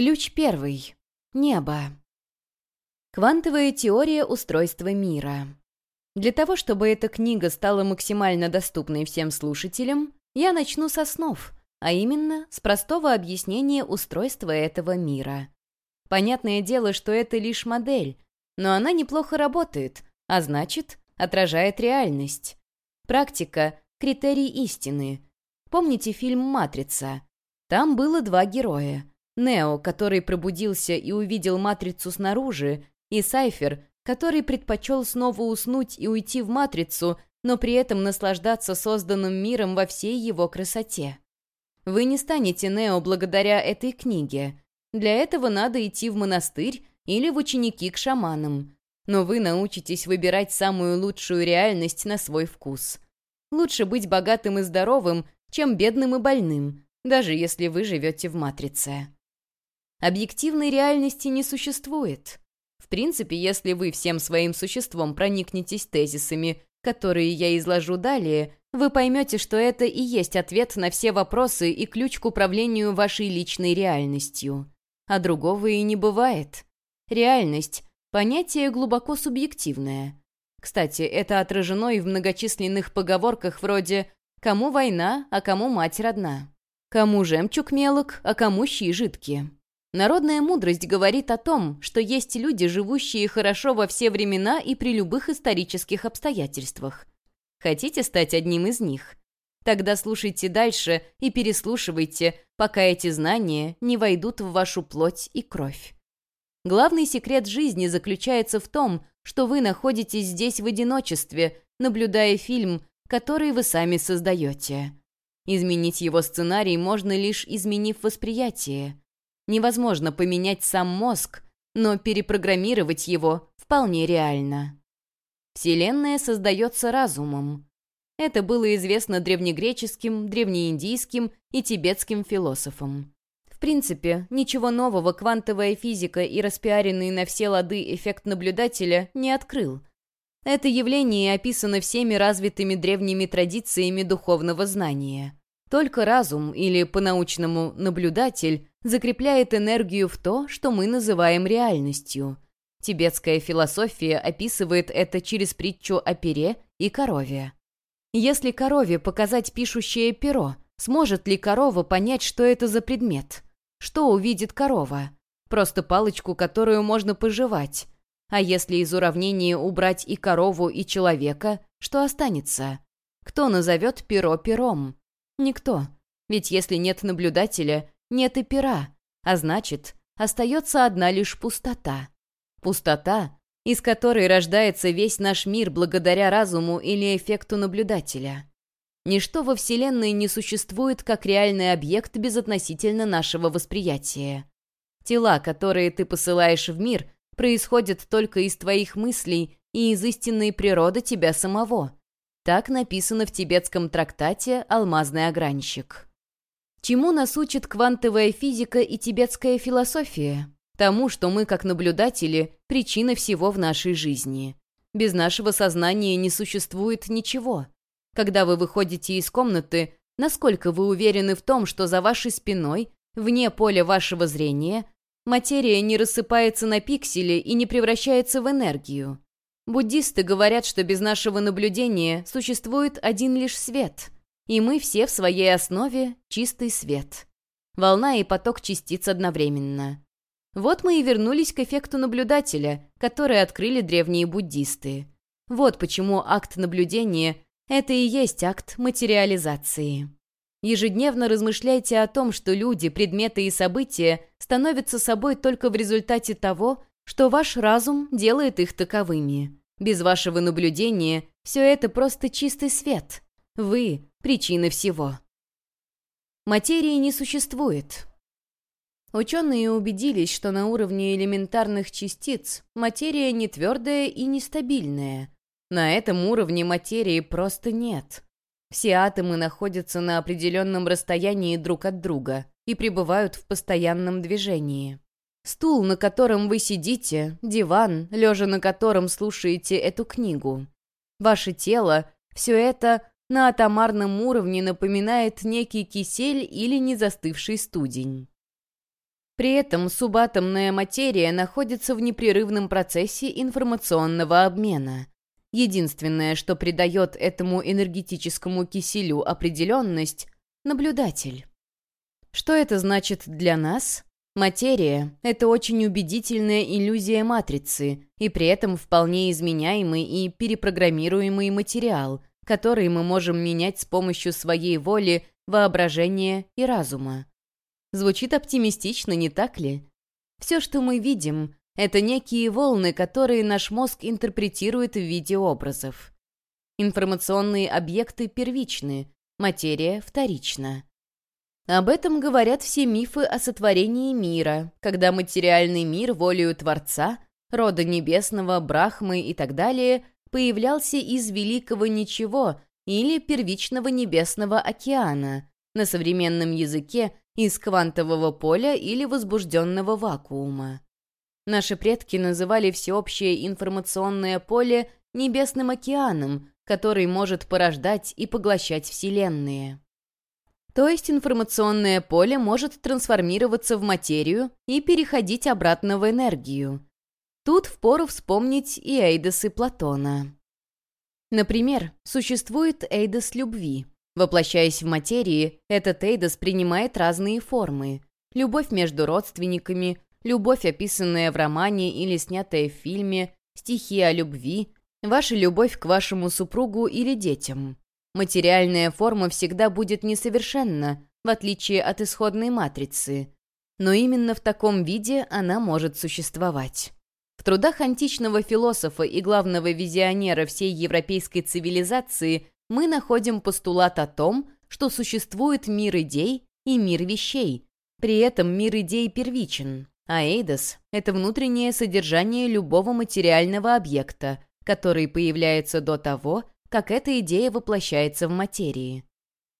Ключ первый. Небо. Квантовая теория устройства мира. Для того, чтобы эта книга стала максимально доступной всем слушателям, я начну с основ, а именно с простого объяснения устройства этого мира. Понятное дело, что это лишь модель, но она неплохо работает, а значит, отражает реальность. Практика — критерий истины. Помните фильм «Матрица»? Там было два героя. Нео, который пробудился и увидел Матрицу снаружи, и Сайфер, который предпочел снова уснуть и уйти в Матрицу, но при этом наслаждаться созданным миром во всей его красоте. Вы не станете Нео благодаря этой книге. Для этого надо идти в монастырь или в ученики к шаманам. Но вы научитесь выбирать самую лучшую реальность на свой вкус. Лучше быть богатым и здоровым, чем бедным и больным, даже если вы живете в Матрице. Объективной реальности не существует. В принципе, если вы всем своим существом проникнетесь тезисами, которые я изложу далее, вы поймете, что это и есть ответ на все вопросы и ключ к управлению вашей личной реальностью. А другого и не бывает. Реальность — понятие глубоко субъективное. Кстати, это отражено и в многочисленных поговорках вроде «кому война, а кому мать родна», «кому жемчуг мелок, а кому щи жидкие». Народная мудрость говорит о том, что есть люди, живущие хорошо во все времена и при любых исторических обстоятельствах. Хотите стать одним из них? Тогда слушайте дальше и переслушивайте, пока эти знания не войдут в вашу плоть и кровь. Главный секрет жизни заключается в том, что вы находитесь здесь в одиночестве, наблюдая фильм, который вы сами создаете. Изменить его сценарий можно лишь изменив восприятие. Невозможно поменять сам мозг, но перепрограммировать его вполне реально. Вселенная создается разумом. Это было известно древнегреческим, древнеиндийским и тибетским философам. В принципе, ничего нового квантовая физика и распиаренный на все лады эффект наблюдателя не открыл. Это явление описано всеми развитыми древними традициями духовного знания. Только разум, или по-научному наблюдатель, закрепляет энергию в то, что мы называем реальностью. Тибетская философия описывает это через притчу о пере и корове. Если корове показать пишущее перо, сможет ли корова понять, что это за предмет? Что увидит корова? Просто палочку, которую можно пожевать. А если из уравнения убрать и корову, и человека, что останется? Кто назовет перо пером? Никто. Ведь если нет наблюдателя, нет и пера, а значит, остается одна лишь пустота. Пустота, из которой рождается весь наш мир благодаря разуму или эффекту наблюдателя. Ничто во Вселенной не существует как реальный объект безотносительно нашего восприятия. Тела, которые ты посылаешь в мир, происходят только из твоих мыслей и из истинной природы тебя самого. Так написано в тибетском трактате «Алмазный огранщик». Чему нас учит квантовая физика и тибетская философия? Тому, что мы, как наблюдатели, причина всего в нашей жизни. Без нашего сознания не существует ничего. Когда вы выходите из комнаты, насколько вы уверены в том, что за вашей спиной, вне поля вашего зрения, материя не рассыпается на пиксели и не превращается в энергию? Буддисты говорят, что без нашего наблюдения существует один лишь свет, и мы все в своей основе чистый свет. Волна и поток частиц одновременно. Вот мы и вернулись к эффекту наблюдателя, который открыли древние буддисты. Вот почему акт наблюдения — это и есть акт материализации. Ежедневно размышляйте о том, что люди, предметы и события становятся собой только в результате того, что ваш разум делает их таковыми. Без вашего наблюдения все это просто чистый свет. Вы — причина всего. Материи не существует. Ученые убедились, что на уровне элементарных частиц материя не твердая и нестабильная. На этом уровне материи просто нет. Все атомы находятся на определенном расстоянии друг от друга и пребывают в постоянном движении. Стул, на котором вы сидите, диван, лежа на котором слушаете эту книгу. Ваше тело — все это на атомарном уровне напоминает некий кисель или незастывший студень. При этом субатомная материя находится в непрерывном процессе информационного обмена. Единственное, что придает этому энергетическому киселю определенность — наблюдатель. Что это значит для нас? Материя — это очень убедительная иллюзия матрицы и при этом вполне изменяемый и перепрограммируемый материал, который мы можем менять с помощью своей воли, воображения и разума. Звучит оптимистично, не так ли? Все, что мы видим, это некие волны, которые наш мозг интерпретирует в виде образов. Информационные объекты первичны, материя вторична. Об этом говорят все мифы о сотворении мира, когда материальный мир волею Творца, рода небесного, брахмы и так далее, появлялся из великого ничего или первичного небесного океана, на современном языке из квантового поля или возбужденного вакуума. Наши предки называли всеобщее информационное поле небесным океаном, который может порождать и поглощать вселенные. То есть информационное поле может трансформироваться в материю и переходить обратно в энергию. Тут впору вспомнить и эйдосы Платона. Например, существует эйдос любви. Воплощаясь в материи, этот эйдос принимает разные формы. Любовь между родственниками, любовь, описанная в романе или снятая в фильме, стихи о любви, ваша любовь к вашему супругу или детям. Материальная форма всегда будет несовершенна, в отличие от исходной матрицы. Но именно в таком виде она может существовать. В трудах античного философа и главного визионера всей европейской цивилизации мы находим постулат о том, что существует мир идей и мир вещей. При этом мир идей первичен, а эйдос — это внутреннее содержание любого материального объекта, который появляется до того, как эта идея воплощается в материи.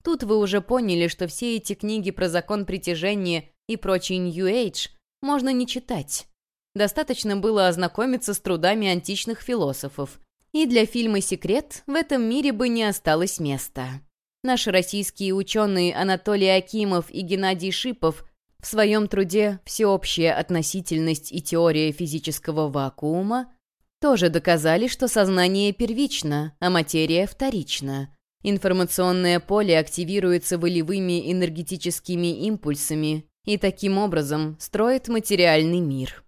Тут вы уже поняли, что все эти книги про закон притяжения и прочий New Age можно не читать. Достаточно было ознакомиться с трудами античных философов, и для фильма «Секрет» в этом мире бы не осталось места. Наши российские ученые Анатолий Акимов и Геннадий Шипов в своем труде «Всеобщая относительность и теория физического вакуума» тоже доказали, что сознание первично, а материя вторична. Информационное поле активируется волевыми энергетическими импульсами и таким образом строит материальный мир.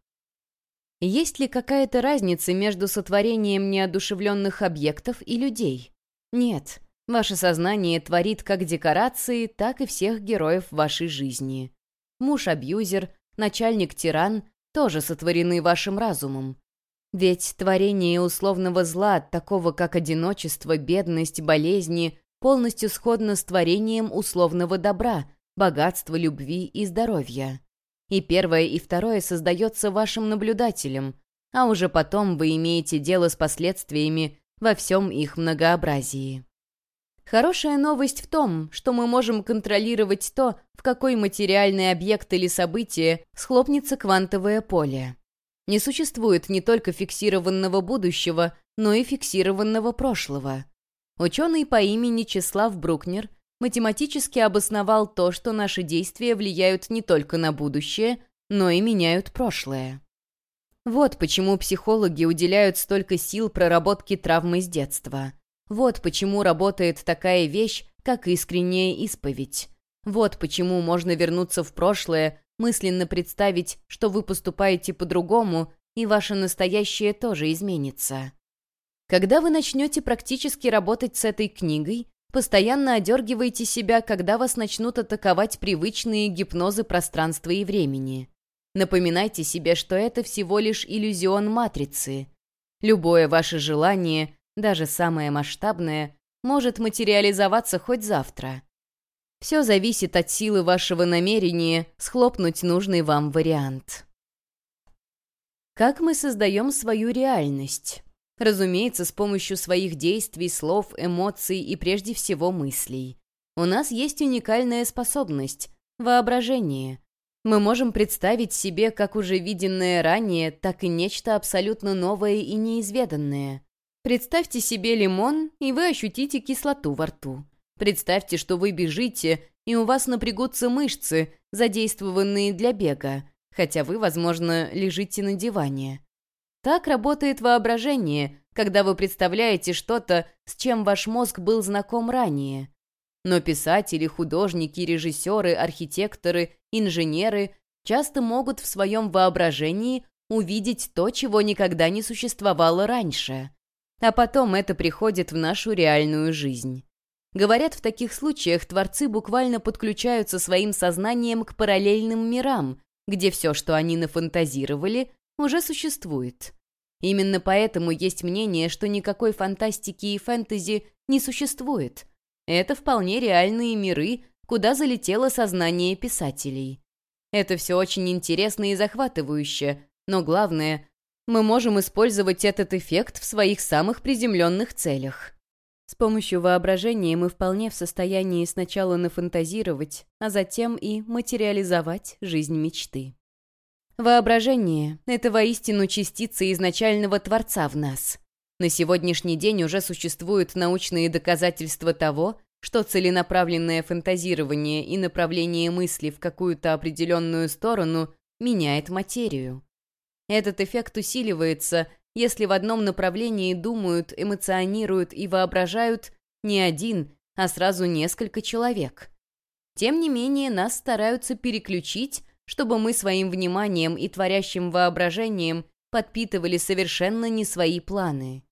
Есть ли какая-то разница между сотворением неодушевленных объектов и людей? Нет. Ваше сознание творит как декорации, так и всех героев вашей жизни. Муж-абьюзер, начальник-тиран тоже сотворены вашим разумом. Ведь творение условного зла, такого как одиночество, бедность, болезни, полностью сходно с творением условного добра, богатства, любви и здоровья. И первое, и второе создается вашим наблюдателем, а уже потом вы имеете дело с последствиями во всем их многообразии. Хорошая новость в том, что мы можем контролировать то, в какой материальный объект или событие схлопнется квантовое поле. Не существует не только фиксированного будущего, но и фиксированного прошлого. Ученый по имени Числав Брукнер математически обосновал то, что наши действия влияют не только на будущее, но и меняют прошлое. Вот почему психологи уделяют столько сил проработке травмы с детства. Вот почему работает такая вещь, как искренняя исповедь. Вот почему можно вернуться в прошлое, мысленно представить, что вы поступаете по-другому, и ваше настоящее тоже изменится. Когда вы начнете практически работать с этой книгой, постоянно одергивайте себя, когда вас начнут атаковать привычные гипнозы пространства и времени. Напоминайте себе, что это всего лишь иллюзион матрицы. Любое ваше желание, даже самое масштабное, может материализоваться хоть завтра. Все зависит от силы вашего намерения схлопнуть нужный вам вариант. Как мы создаем свою реальность? Разумеется, с помощью своих действий, слов, эмоций и прежде всего мыслей. У нас есть уникальная способность — воображение. Мы можем представить себе как уже виденное ранее, так и нечто абсолютно новое и неизведанное. Представьте себе лимон, и вы ощутите кислоту во рту. Представьте, что вы бежите, и у вас напрягутся мышцы, задействованные для бега, хотя вы, возможно, лежите на диване. Так работает воображение, когда вы представляете что-то, с чем ваш мозг был знаком ранее. Но писатели, художники, режиссеры, архитекторы, инженеры часто могут в своем воображении увидеть то, чего никогда не существовало раньше. А потом это приходит в нашу реальную жизнь. Говорят, в таких случаях творцы буквально подключаются своим сознанием к параллельным мирам, где все, что они нафантазировали, уже существует. Именно поэтому есть мнение, что никакой фантастики и фэнтези не существует. Это вполне реальные миры, куда залетело сознание писателей. Это все очень интересно и захватывающе, но главное, мы можем использовать этот эффект в своих самых приземленных целях. С помощью воображения мы вполне в состоянии сначала нафантазировать, а затем и материализовать жизнь мечты. Воображение — это воистину частица изначального Творца в нас. На сегодняшний день уже существуют научные доказательства того, что целенаправленное фантазирование и направление мысли в какую-то определенную сторону меняет материю. Этот эффект усиливается, если в одном направлении думают, эмоционируют и воображают не один, а сразу несколько человек. Тем не менее, нас стараются переключить чтобы мы своим вниманием и творящим воображением подпитывали совершенно не свои планы.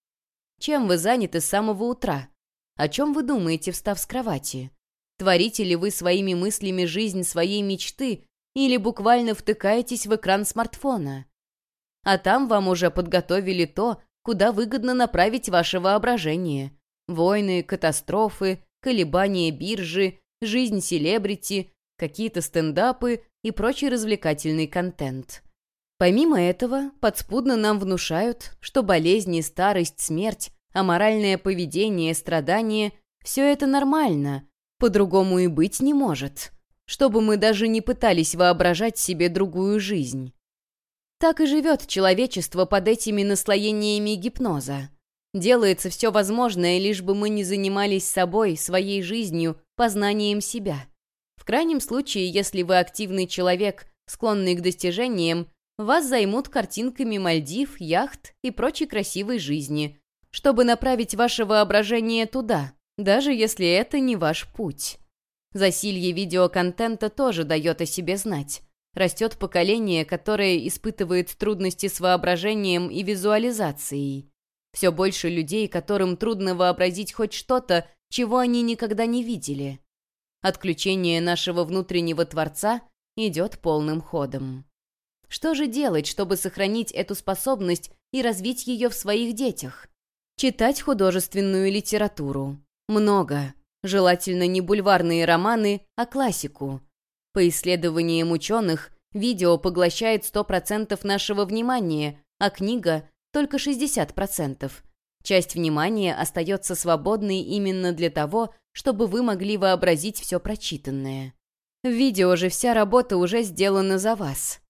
Чем вы заняты с самого утра? О чем вы думаете, встав с кровати? Творите ли вы своими мыслями жизнь своей мечты или буквально втыкаетесь в экран смартфона? А там вам уже подготовили то, куда выгодно направить ваше воображение. Войны, катастрофы, колебания биржи, жизнь селебрити, какие-то стендапы и прочий развлекательный контент. Помимо этого, подспудно нам внушают, что болезни, старость, смерть, аморальное поведение, страдания — все это нормально, по-другому и быть не может, чтобы мы даже не пытались воображать себе другую жизнь. Так и живет человечество под этими наслоениями гипноза. Делается все возможное, лишь бы мы не занимались собой, своей жизнью, познанием себя. В крайнем случае, если вы активный человек, склонный к достижениям, вас займут картинками Мальдив, яхт и прочей красивой жизни, чтобы направить ваше воображение туда, даже если это не ваш путь. Засилье видеоконтента тоже дает о себе знать. Растет поколение, которое испытывает трудности с воображением и визуализацией. Все больше людей, которым трудно вообразить хоть что-то, чего они никогда не видели. Отключение нашего внутреннего Творца идет полным ходом. Что же делать, чтобы сохранить эту способность и развить ее в своих детях? Читать художественную литературу. Много. Желательно не бульварные романы, а классику. По исследованиям ученых, видео поглощает 100% нашего внимания, а книга — только 60%. Часть внимания остается свободной именно для того, чтобы вы могли вообразить все прочитанное. В видео же вся работа уже сделана за вас.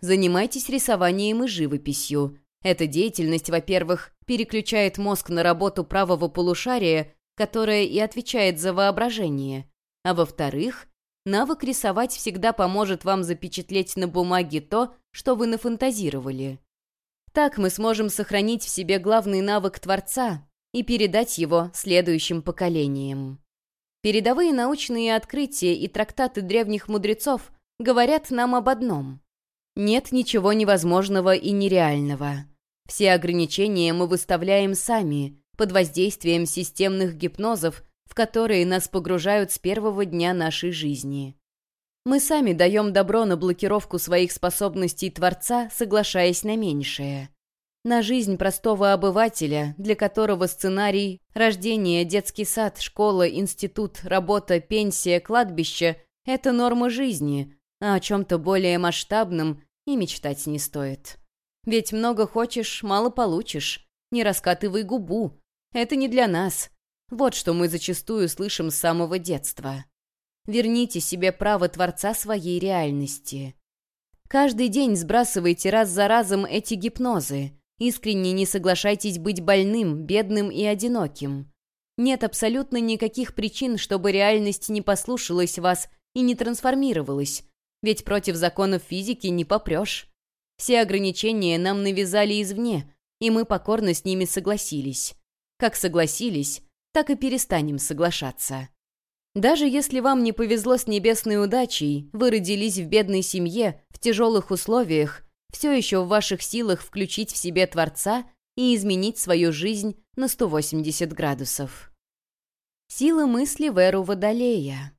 Занимайтесь рисованием и живописью. Эта деятельность, во-первых, переключает мозг на работу правого полушария, которое и отвечает за воображение, а во-вторых, навык рисовать всегда поможет вам запечатлеть на бумаге то, что вы нафантазировали. Так мы сможем сохранить в себе главный навык Творца и передать его следующим поколениям. Передовые научные открытия и трактаты древних мудрецов говорят нам об одном. Нет ничего невозможного и нереального. Все ограничения мы выставляем сами, под воздействием системных гипнозов, в которые нас погружают с первого дня нашей жизни. Мы сами даем добро на блокировку своих способностей Творца, соглашаясь на меньшее. На жизнь простого обывателя, для которого сценарий рождение, детский сад, школа, институт, работа, пенсия, кладбище — это норма жизни, а о чем-то более масштабном и мечтать не стоит. Ведь много хочешь, мало получишь. Не раскатывай губу. Это не для нас. Вот что мы зачастую слышим с самого детства. Верните себе право Творца своей реальности. Каждый день сбрасывайте раз за разом эти гипнозы. Искренне не соглашайтесь быть больным, бедным и одиноким. Нет абсолютно никаких причин, чтобы реальность не послушалась вас и не трансформировалась. ведь против законов физики не попрешь. Все ограничения нам навязали извне, и мы покорно с ними согласились. Как согласились, так и перестанем соглашаться. Даже если вам не повезло с небесной удачей, вы родились в бедной семье, в тяжелых условиях, все еще в ваших силах включить в себе Творца и изменить свою жизнь на 180 градусов. Сила мысли в эру Водолея.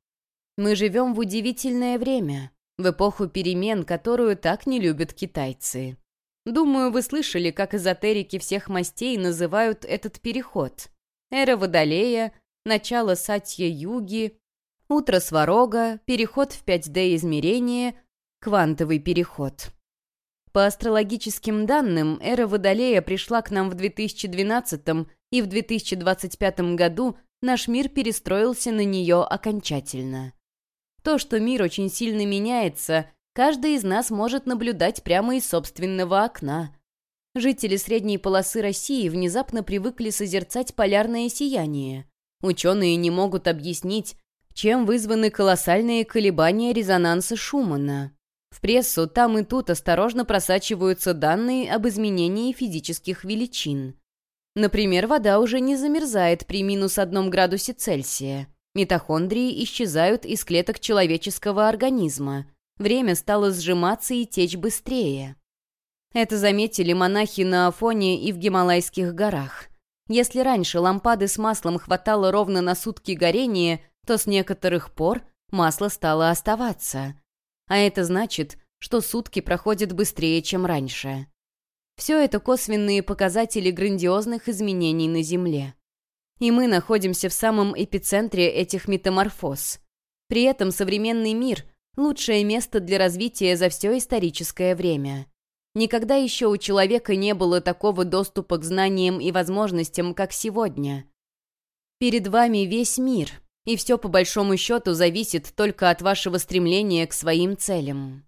Мы живем в удивительное время, в эпоху перемен, которую так не любят китайцы. Думаю, вы слышали, как эзотерики всех мастей называют этот переход. Эра Водолея, начало Сатья-Юги, утро Сварога, переход в 5D-измерение, квантовый переход. По астрологическим данным, эра Водолея пришла к нам в 2012 и в 2025 году наш мир перестроился на нее окончательно. То, что мир очень сильно меняется, каждый из нас может наблюдать прямо из собственного окна. Жители средней полосы России внезапно привыкли созерцать полярное сияние. Ученые не могут объяснить, чем вызваны колоссальные колебания резонанса Шумана. В прессу там и тут осторожно просачиваются данные об изменении физических величин. Например, вода уже не замерзает при минус одном градусе Цельсия. Митохондрии исчезают из клеток человеческого организма. Время стало сжиматься и течь быстрее. Это заметили монахи на Афоне и в Гималайских горах. Если раньше лампады с маслом хватало ровно на сутки горения, то с некоторых пор масло стало оставаться. А это значит, что сутки проходят быстрее, чем раньше. Все это косвенные показатели грандиозных изменений на Земле. И мы находимся в самом эпицентре этих метаморфоз. При этом современный мир – лучшее место для развития за все историческое время. Никогда еще у человека не было такого доступа к знаниям и возможностям, как сегодня. Перед вами весь мир, и все по большому счету зависит только от вашего стремления к своим целям.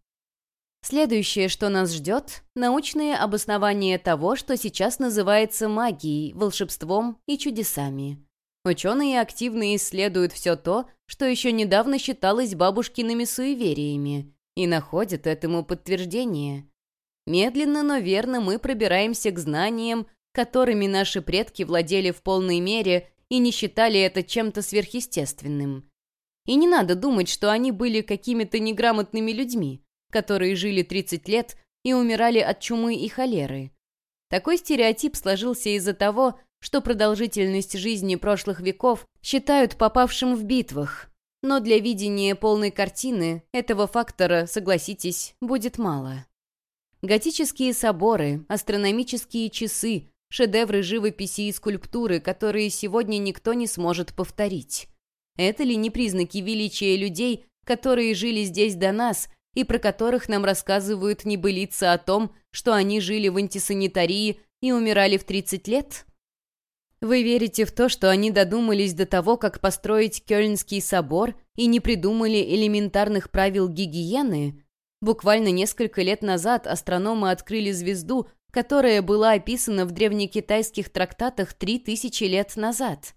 Следующее, что нас ждет – научное обоснование того, что сейчас называется магией, волшебством и чудесами. Ученые активно исследуют все то, что еще недавно считалось бабушкиными суевериями, и находят этому подтверждение. Медленно, но верно мы пробираемся к знаниям, которыми наши предки владели в полной мере и не считали это чем-то сверхъестественным. И не надо думать, что они были какими-то неграмотными людьми, которые жили 30 лет и умирали от чумы и холеры. Такой стереотип сложился из-за того, что продолжительность жизни прошлых веков считают попавшим в битвах. Но для видения полной картины этого фактора, согласитесь, будет мало. Готические соборы, астрономические часы, шедевры живописи и скульптуры, которые сегодня никто не сможет повторить. Это ли не признаки величия людей, которые жили здесь до нас и про которых нам рассказывают небылицы о том, что они жили в антисанитарии и умирали в 30 лет? Вы верите в то, что они додумались до того, как построить Кёльнский собор и не придумали элементарных правил гигиены? Буквально несколько лет назад астрономы открыли звезду, которая была описана в древнекитайских трактатах три тысячи лет назад.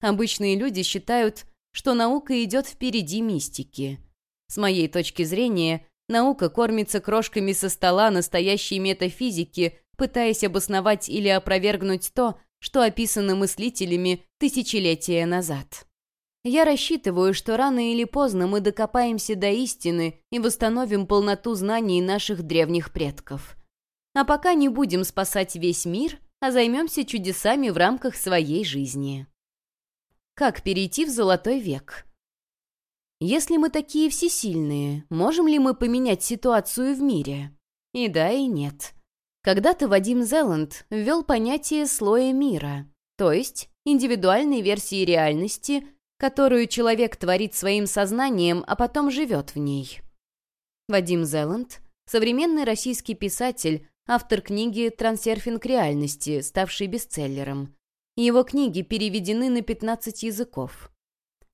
Обычные люди считают, что наука идет впереди мистики. С моей точки зрения, наука кормится крошками со стола настоящей метафизики, пытаясь обосновать или опровергнуть то, что описано мыслителями тысячелетия назад. Я рассчитываю, что рано или поздно мы докопаемся до истины и восстановим полноту знаний наших древних предков – а пока не будем спасать весь мир, а займемся чудесами в рамках своей жизни. Как перейти в золотой век? Если мы такие всесильные, можем ли мы поменять ситуацию в мире? И да, и нет. Когда-то Вадим Зеланд ввел понятие слоя мира, то есть индивидуальной версии реальности, которую человек творит своим сознанием, а потом живет в ней. Вадим Зеланд — современный российский писатель, автор книги «Трансерфинг реальности», ставший бестселлером. Его книги переведены на 15 языков.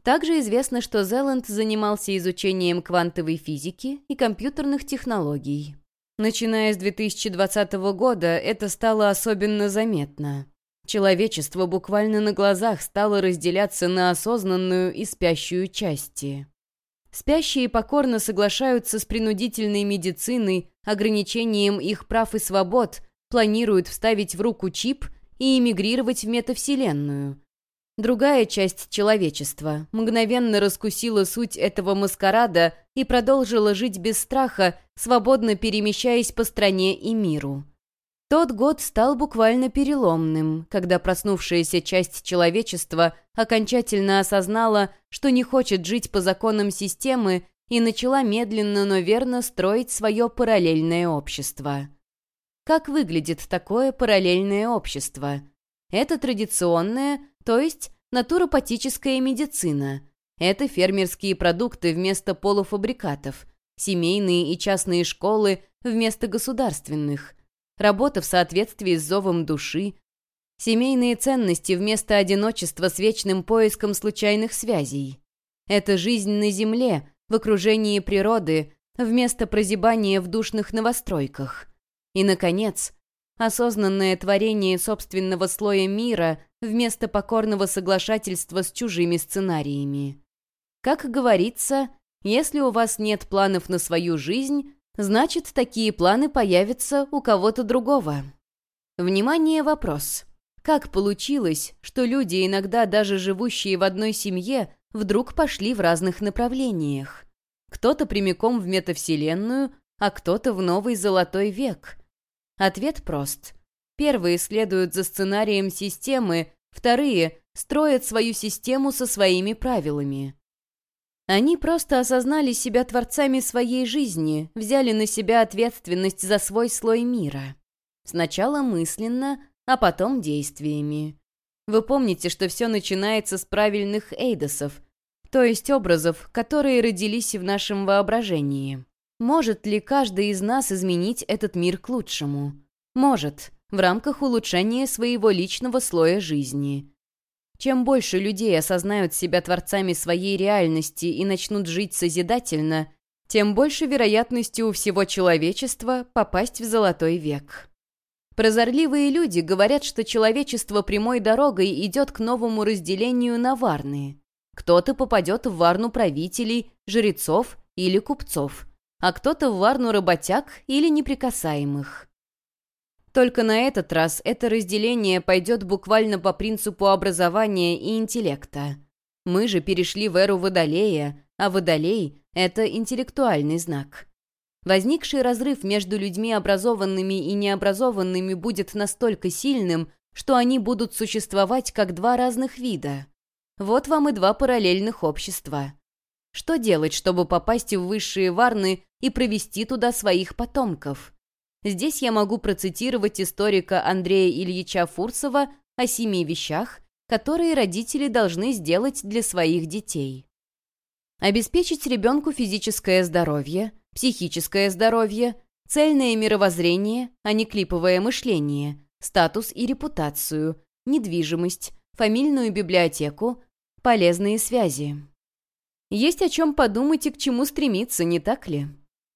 Также известно, что Зеланд занимался изучением квантовой физики и компьютерных технологий. Начиная с 2020 года это стало особенно заметно. Человечество буквально на глазах стало разделяться на осознанную и спящую части. Спящие покорно соглашаются с принудительной медициной, ограничением их прав и свобод, планируют вставить в руку чип и эмигрировать в метавселенную. Другая часть человечества мгновенно раскусила суть этого маскарада и продолжила жить без страха, свободно перемещаясь по стране и миру. Тот год стал буквально переломным, когда проснувшаяся часть человечества окончательно осознала, что не хочет жить по законам системы и начала медленно, но верно строить свое параллельное общество. Как выглядит такое параллельное общество? Это традиционное, то есть натуропатическая медицина. Это фермерские продукты вместо полуфабрикатов, семейные и частные школы вместо государственных, работа в соответствии с зовом души, семейные ценности вместо одиночества с вечным поиском случайных связей. Это жизнь на земле, в окружении природы, вместо прозябания в душных новостройках. И, наконец, осознанное творение собственного слоя мира вместо покорного соглашательства с чужими сценариями. Как говорится, если у вас нет планов на свою жизнь, значит, такие планы появятся у кого-то другого. Внимание, вопрос. Как получилось, что люди, иногда даже живущие в одной семье, вдруг пошли в разных направлениях? Кто-то прямиком в метавселенную, а кто-то в новый золотой век. Ответ прост. Первые следуют за сценарием системы, вторые строят свою систему со своими правилами. Они просто осознали себя творцами своей жизни, взяли на себя ответственность за свой слой мира. Сначала мысленно, а потом действиями. Вы помните, что все начинается с правильных эйдосов, то есть образов, которые родились в нашем воображении. Может ли каждый из нас изменить этот мир к лучшему? Может, в рамках улучшения своего личного слоя жизни. Чем больше людей осознают себя творцами своей реальности и начнут жить созидательно, тем больше вероятности у всего человечества попасть в золотой век. Прозорливые люди говорят, что человечество прямой дорогой идет к новому разделению на варны. Кто-то попадет в варну правителей, жрецов или купцов, а кто-то в варну работяг или неприкасаемых. Только на этот раз это разделение пойдет буквально по принципу образования и интеллекта. Мы же перешли в эру Водолея, а Водолей — это интеллектуальный знак. Возникший разрыв между людьми образованными и необразованными будет настолько сильным, что они будут существовать как два разных вида. Вот вам и два параллельных общества. Что делать, чтобы попасть в высшие варны и провести туда своих потомков? Здесь я могу процитировать историка Андрея Ильича Фурсова о семи вещах, которые родители должны сделать для своих детей. Обеспечить ребенку физическое здоровье, психическое здоровье, цельное мировоззрение, а не клиповое мышление, статус и репутацию, недвижимость, фамильную библиотеку, полезные связи. Есть о чем подумать и к чему стремиться, не так ли?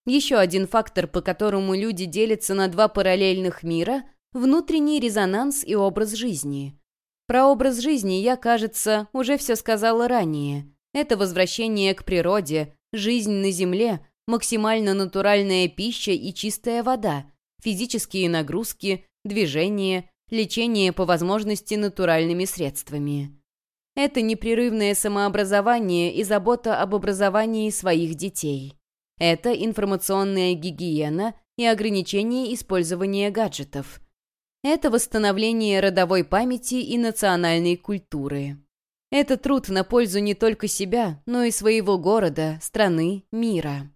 Еще один фактор, по которому люди делятся на два параллельных мира – внутренний резонанс и образ жизни. Про образ жизни я, кажется, уже все сказала ранее. Это возвращение к природе, жизнь на Земле, максимально натуральная пища и чистая вода, физические нагрузки, движение, лечение по возможности натуральными средствами. Это непрерывное самообразование и забота об образовании своих детей. Это информационная гигиена и ограничение использования гаджетов. Это восстановление родовой памяти и национальной культуры. Это труд на пользу не только себя, но и своего города, страны, мира.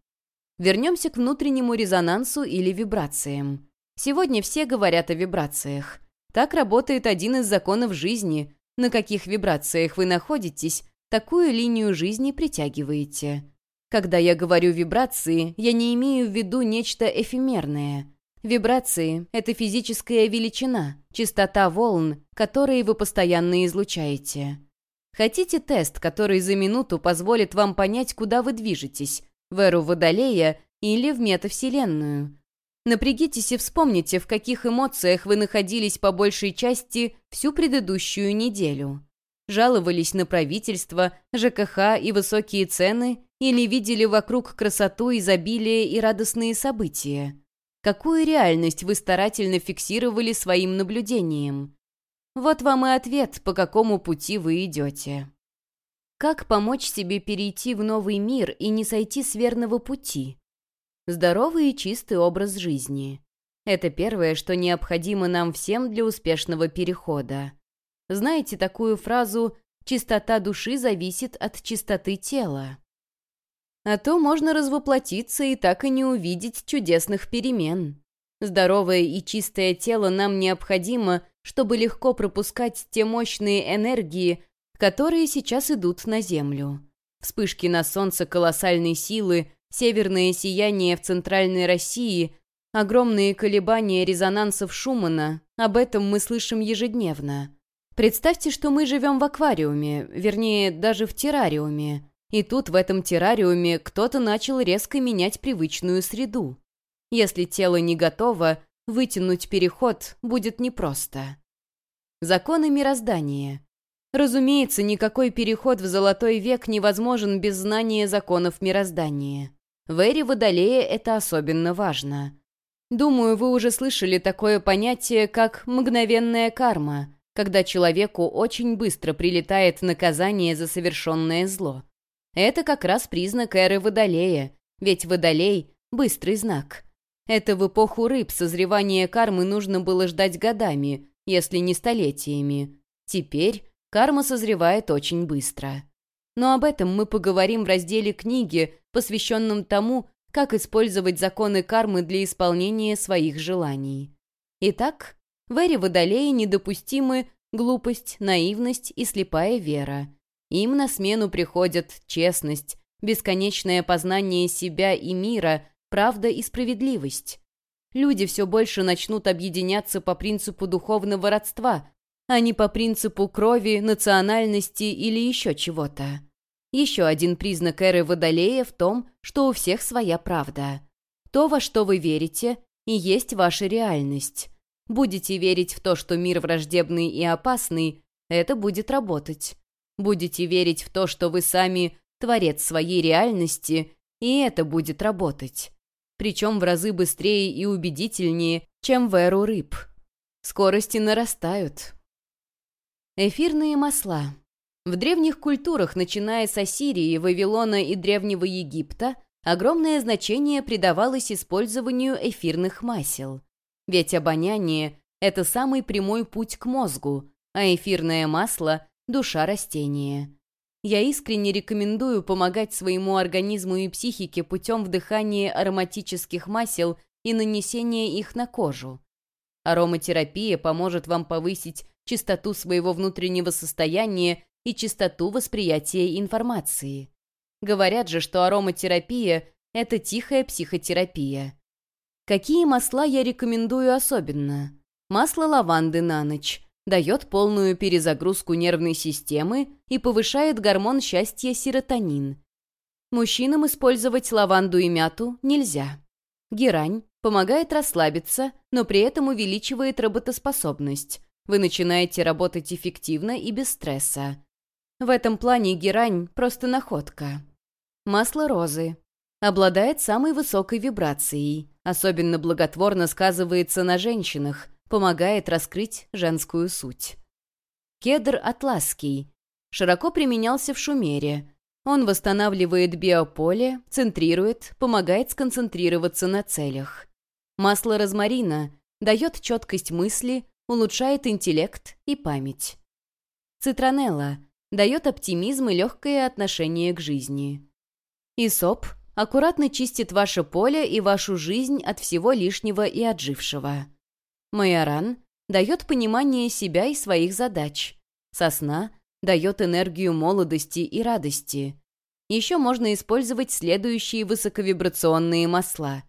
Вернемся к внутреннему резонансу или вибрациям. Сегодня все говорят о вибрациях. Так работает один из законов жизни. На каких вибрациях вы находитесь, такую линию жизни притягиваете. Когда я говорю «вибрации», я не имею в виду нечто эфемерное. Вибрации — это физическая величина, частота волн, которые вы постоянно излучаете. Хотите тест, который за минуту позволит вам понять, куда вы движетесь, в эру Водолея или в метавселенную? Напрягитесь и вспомните, в каких эмоциях вы находились по большей части всю предыдущую неделю. Жаловались на правительство, ЖКХ и высокие цены Или видели вокруг красоту, изобилие и радостные события? Какую реальность вы старательно фиксировали своим наблюдением? Вот вам и ответ, по какому пути вы идете. Как помочь себе перейти в новый мир и не сойти с верного пути? Здоровый и чистый образ жизни. Это первое, что необходимо нам всем для успешного перехода. Знаете такую фразу «чистота души зависит от чистоты тела»? А то можно развоплотиться и так и не увидеть чудесных перемен. Здоровое и чистое тело нам необходимо, чтобы легко пропускать те мощные энергии, которые сейчас идут на Землю. Вспышки на Солнце колоссальной силы, северное сияние в Центральной России, огромные колебания резонансов Шумана — об этом мы слышим ежедневно. Представьте, что мы живем в аквариуме, вернее, даже в террариуме. И тут в этом террариуме кто-то начал резко менять привычную среду. Если тело не готово, вытянуть переход будет непросто. Законы мироздания. Разумеется, никакой переход в золотой век невозможен без знания законов мироздания. В эре Водолея это особенно важно. Думаю, вы уже слышали такое понятие, как «мгновенная карма», когда человеку очень быстро прилетает наказание за совершенное зло. Это как раз признак эры Водолея, ведь Водолей — быстрый знак. Это в эпоху рыб созревание кармы нужно было ждать годами, если не столетиями. Теперь карма созревает очень быстро. Но об этом мы поговорим в разделе книги, посвященном тому, как использовать законы кармы для исполнения своих желаний. Итак, в эре Водолея недопустимы глупость, наивность и слепая вера. Им на смену приходят честность, бесконечное познание себя и мира, правда и справедливость. Люди все больше начнут объединяться по принципу духовного родства, а не по принципу крови, национальности или еще чего-то. Еще один признак эры Водолея в том, что у всех своя правда. То, во что вы верите, и есть ваша реальность. Будете верить в то, что мир враждебный и опасный, это будет работать. Будете верить в то, что вы сами творец своей реальности, и это будет работать. Причем в разы быстрее и убедительнее, чем в эру рыб. Скорости нарастают. Эфирные масла. В древних культурах, начиная с Ассирии, Вавилона и Древнего Египта, огромное значение придавалось использованию эфирных масел. Ведь обоняние — это самый прямой путь к мозгу, а эфирное масло душа растения. Я искренне рекомендую помогать своему организму и психике путем вдыхания ароматических масел и нанесения их на кожу. Ароматерапия поможет вам повысить чистоту своего внутреннего состояния и чистоту восприятия информации. Говорят же, что ароматерапия – это тихая психотерапия. Какие масла я рекомендую особенно? Масло лаванды на ночь, дает полную перезагрузку нервной системы и повышает гормон счастья серотонин. Мужчинам использовать лаванду и мяту нельзя. Герань помогает расслабиться, но при этом увеличивает работоспособность. Вы начинаете работать эффективно и без стресса. В этом плане герань просто находка. Масло розы. Обладает самой высокой вибрацией. Особенно благотворно сказывается на женщинах – помогает раскрыть женскую суть. Кедр атласский. Широко применялся в Шумере. Он восстанавливает биополе, центрирует, помогает сконцентрироваться на целях. Масло розмарина дает четкость мысли, улучшает интеллект и память. Цитронелла дает оптимизм и легкое отношение к жизни. Исоп аккуратно чистит ваше поле и вашу жизнь от всего лишнего и отжившего. Майоран дает понимание себя и своих задач. Сосна дает энергию молодости и радости. Еще можно использовать следующие высоковибрационные масла.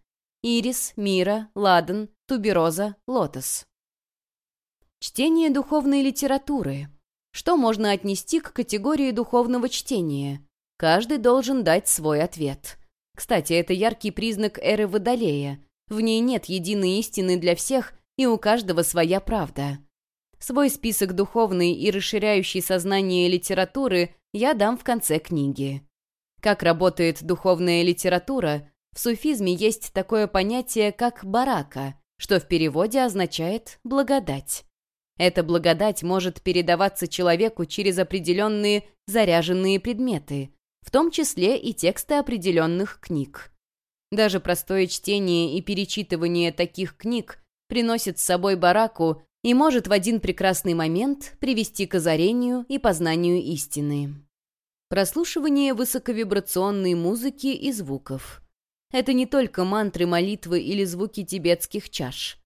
Ирис, мира, ладан, тубероза, лотос. Чтение духовной литературы. Что можно отнести к категории духовного чтения? Каждый должен дать свой ответ. Кстати, это яркий признак эры Водолея. В ней нет единой истины для всех, и у каждого своя правда. Свой список духовной и расширяющей сознание литературы я дам в конце книги. Как работает духовная литература, в суфизме есть такое понятие, как барака, что в переводе означает «благодать». Эта благодать может передаваться человеку через определенные заряженные предметы, в том числе и тексты определенных книг. Даже простое чтение и перечитывание таких книг приносит с собой бараку и может в один прекрасный момент привести к озарению и познанию истины. Прослушивание высоковибрационной музыки и звуков. Это не только мантры, молитвы или звуки тибетских чаш.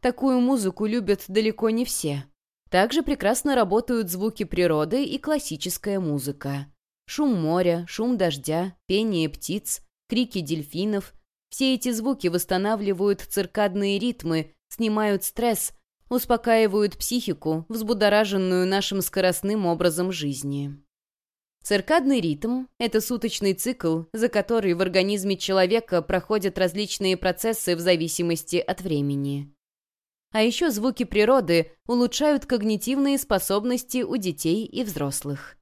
Такую музыку любят далеко не все. Также прекрасно работают звуки природы и классическая музыка. Шум моря, шум дождя, пение птиц, крики дельфинов. Все эти звуки восстанавливают циркадные ритмы, снимают стресс, успокаивают психику, взбудораженную нашим скоростным образом жизни. Циркадный ритм — это суточный цикл, за который в организме человека проходят различные процессы в зависимости от времени. А еще звуки природы улучшают когнитивные способности у детей и взрослых.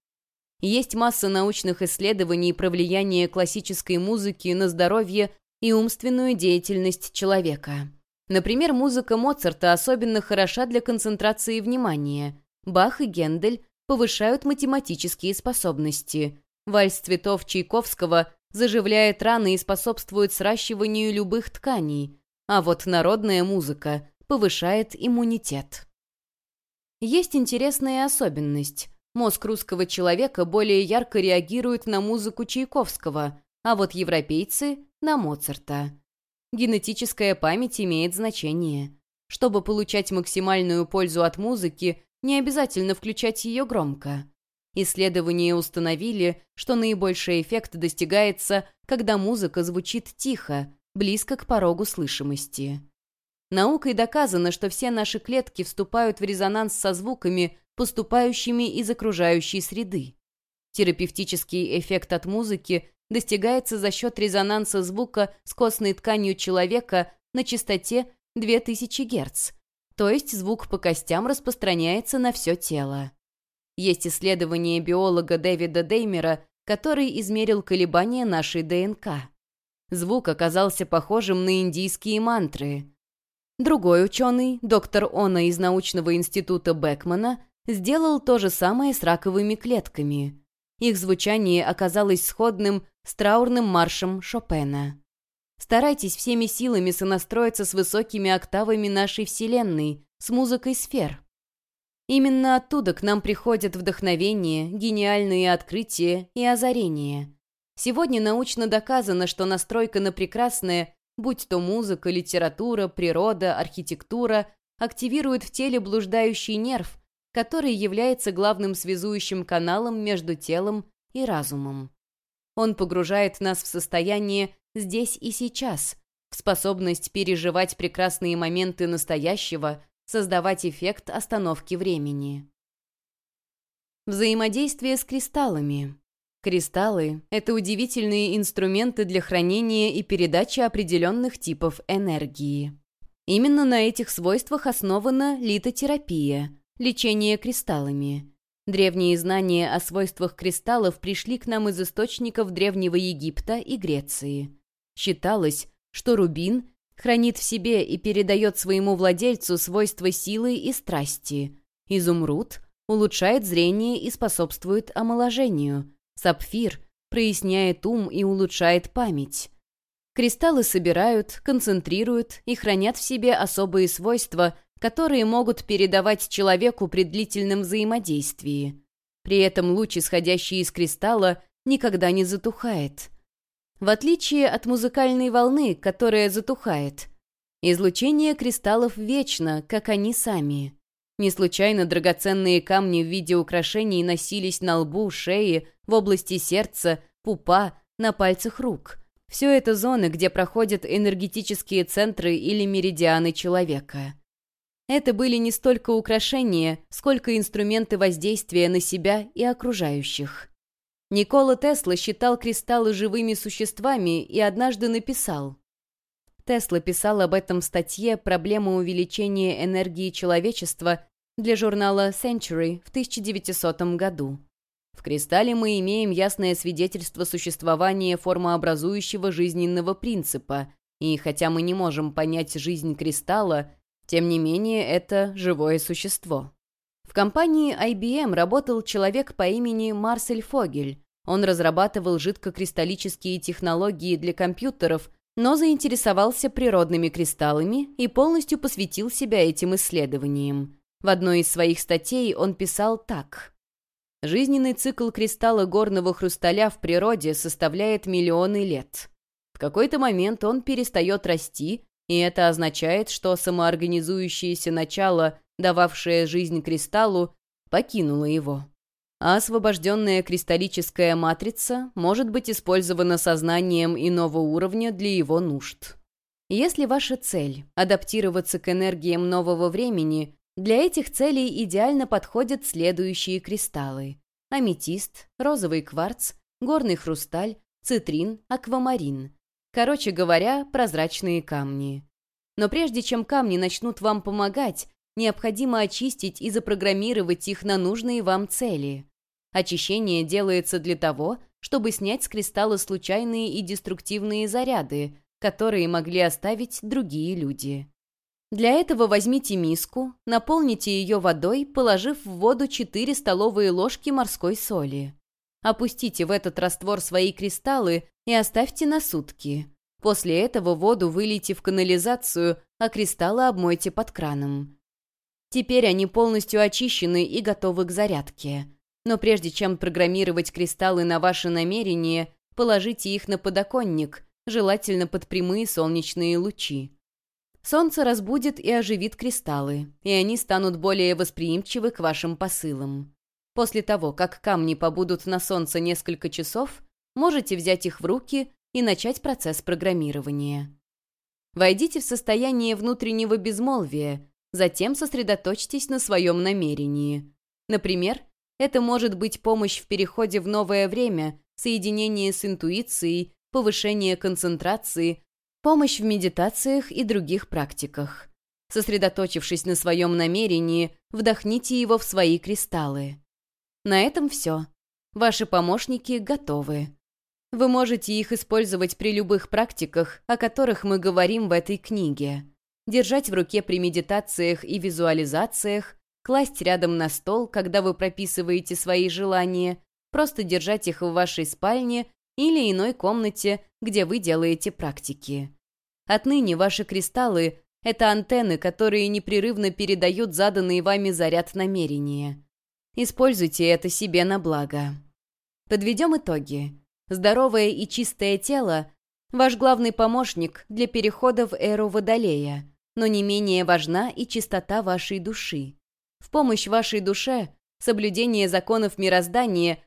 Есть масса научных исследований про влияние классической музыки на здоровье и умственную деятельность человека. Например, музыка Моцарта особенно хороша для концентрации внимания. Бах и Гендель повышают математические способности. Вальс цветов Чайковского заживляет раны и способствует сращиванию любых тканей, а вот народная музыка повышает иммунитет. Есть интересная особенность. Мозг русского человека более ярко реагирует на музыку Чайковского, а вот европейцы — на Моцарта. Генетическая память имеет значение. Чтобы получать максимальную пользу от музыки, не обязательно включать ее громко. Исследования установили, что наибольший эффект достигается, когда музыка звучит тихо, близко к порогу слышимости. Наукой доказано, что все наши клетки вступают в резонанс со звуками, поступающими из окружающей среды. Терапевтический эффект от музыки достигается за счет резонанса звука с костной тканью человека на частоте 2000 Гц, то есть звук по костям распространяется на все тело. Есть исследование биолога Дэвида Деймера, который измерил колебания нашей ДНК. Звук оказался похожим на индийские мантры. Другой ученый, доктор Она из научного института Бекмана, сделал то же самое с раковыми клетками. Их звучание оказалось сходным с траурным маршем Шопена. Старайтесь всеми силами сонастроиться с высокими октавами нашей Вселенной, с музыкой сфер. Именно оттуда к нам приходят вдохновение, гениальные открытия и озарения. Сегодня научно доказано, что настройка на прекрасное, будь то музыка, литература, природа, архитектура, активирует в теле блуждающий нерв, который является главным связующим каналом между телом и разумом. Он погружает нас в состояние здесь и сейчас, в способность переживать прекрасные моменты настоящего, создавать эффект остановки времени. Взаимодействие с кристаллами. Кристаллы — это удивительные инструменты для хранения и передачи определенных типов энергии. Именно на этих свойствах основана литотерапия — лечение кристаллами. Древние знания о свойствах кристаллов пришли к нам из источников Древнего Египта и Греции. Считалось, что рубин хранит в себе и передает своему владельцу свойства силы и страсти. Изумруд улучшает зрение и способствует омоложению. Сапфир проясняет ум и улучшает память. Кристаллы собирают, концентрируют и хранят в себе особые свойства, которые могут передавать человеку при длительном взаимодействии. При этом луч, исходящий из кристалла, никогда не затухает. В отличие от музыкальной волны, которая затухает, излучение кристаллов вечно, как они сами. Не случайно драгоценные камни в виде украшений носились на лбу, шее, в области сердца, пупа, на пальцах рук. Все это зоны, где проходят энергетические центры или меридианы человека. Это были не столько украшения, сколько инструменты воздействия на себя и окружающих. Никола Тесла считал кристаллы живыми существами и однажды написал. Тесла писал об этом в статье «Проблема увеличения энергии человечества» для журнала Century в 1900 году. В кристалле мы имеем ясное свидетельство существования формообразующего жизненного принципа, и хотя мы не можем понять жизнь кристалла, тем не менее это живое существо. В компании IBM работал человек по имени Марсель Фогель. Он разрабатывал жидкокристаллические технологии для компьютеров, но заинтересовался природными кристаллами и полностью посвятил себя этим исследованиям. В одной из своих статей он писал так. Жизненный цикл кристалла горного хрусталя в природе составляет миллионы лет. В какой-то момент он перестает расти, и это означает, что самоорганизующееся начало, дававшее жизнь кристаллу, покинуло его. А освобожденная кристаллическая матрица может быть использована сознанием иного уровня для его нужд. Если ваша цель – адаптироваться к энергиям нового времени, для этих целей идеально подходят следующие кристаллы. Аметист, розовый кварц, горный хрусталь, цитрин, аквамарин. Короче говоря, прозрачные камни. Но прежде чем камни начнут вам помогать, необходимо очистить и запрограммировать их на нужные вам цели. Очищение делается для того, чтобы снять с кристалла случайные и деструктивные заряды, которые могли оставить другие люди. Для этого возьмите миску, наполните ее водой, положив в воду 4 столовые ложки морской соли. Опустите в этот раствор свои кристаллы и оставьте на сутки. После этого воду вылейте в канализацию, а кристаллы обмойте под краном. Теперь они полностью очищены и готовы к зарядке. Но прежде чем программировать кристаллы на ваши намерения, положите их на подоконник, желательно под прямые солнечные лучи. Солнце разбудит и оживит кристаллы, и они станут более восприимчивы к вашим посылам. После того, как камни побудут на солнце несколько часов, можете взять их в руки и начать процесс программирования. Войдите в состояние внутреннего безмолвия, затем сосредоточьтесь на своем намерении. Например, это может быть помощь в переходе в новое время, соединение с интуицией, повышение концентрации, Помощь в медитациях и других практиках. Сосредоточившись на своем намерении, вдохните его в свои кристаллы. На этом все. Ваши помощники готовы. Вы можете их использовать при любых практиках, о которых мы говорим в этой книге. Держать в руке при медитациях и визуализациях, класть рядом на стол, когда вы прописываете свои желания, просто держать их в вашей спальне или иной комнате, где вы делаете практики. Отныне ваши кристаллы — это антенны, которые непрерывно передают заданный вами заряд намерения. Используйте это себе на благо. Подведем итоги. Здоровое и чистое тело — ваш главный помощник для перехода в эру Водолея, но не менее важна и чистота вашей души. В помощь вашей душе — соблюдение законов мироздания,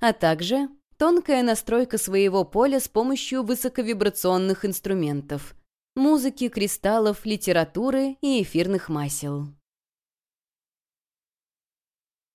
а также Тонкая настройка своего поля с помощью высоковибрационных инструментов. Музыки, кристаллов, литературы и эфирных масел.